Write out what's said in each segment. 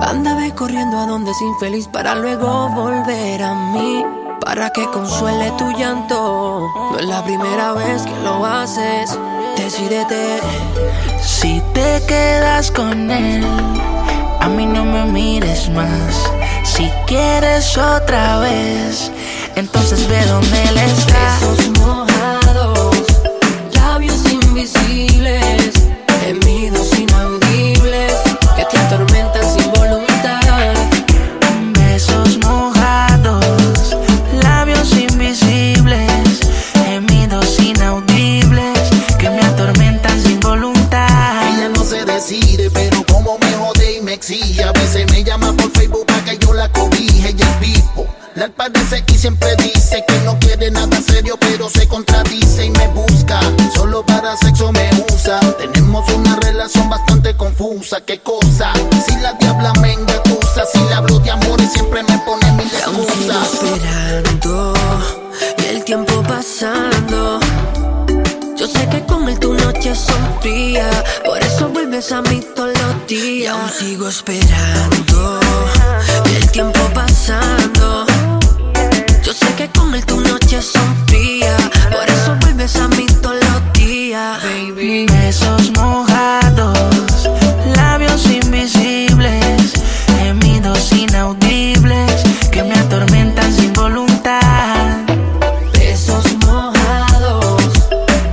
Ándame corriendo a donde es infeliz para luego volver a mí. Para que consuele tu llanto. No es la primera vez que lo haces. Decídete. Si te quedas con él, a mí no me mires más. Si quieres otra vez, entonces ve donde él está. Invisibles, gemidos inaudibles que te atormentan sin voluntad. Besos mojados, labios invisibles, gemidos inaudibles que me atormentan sin voluntad. Ella no se decide, pero como me jode y me exige. A veces me llama por Facebook para que yo la cobije. Ella es vivo. La parece y siempre dice que no quiere nada serio, pero se contradice y me busca. Solo para sexo me usa. Tenemos una relación bastante confusa. ¿Qué cosa? Si la diabla me engatusa, si le hablo de amor y siempre me pone mil Y aún sigo excusas. esperando y el tiempo pasando. Yo sé que con él tu noche son frías, por eso vuelves a mí todos los días. Y aún sigo esperando y el tiempo pasando. Baby, Besos mojados, labios invisibles, gemidos inaudibles que me atormentan sin voluntad. besos mojados,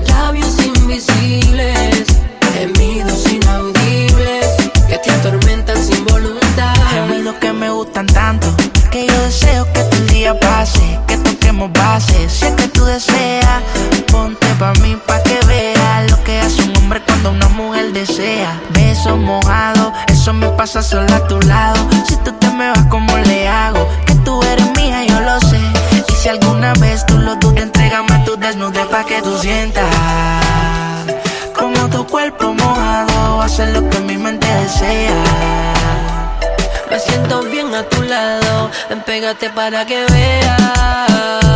labios invisibles, gemidos inaudibles que te atormentan sin voluntad. Gemidos que me gustan tanto que yo deseo que tu día pase, que toquemos base. Si es que tú deseas, desea. Besos mojados, eso me pasa solo a tu lado. Si tú te me vas, ¿cómo le hago? Que tú eres mía, yo lo sé. Y si alguna vez tú lo dudas, entrégame tu desnude pa' que tú sientas. Como tu cuerpo mojado, hacer lo que mi mente desea. Me siento bien a tu lado, ven pégate para que veas.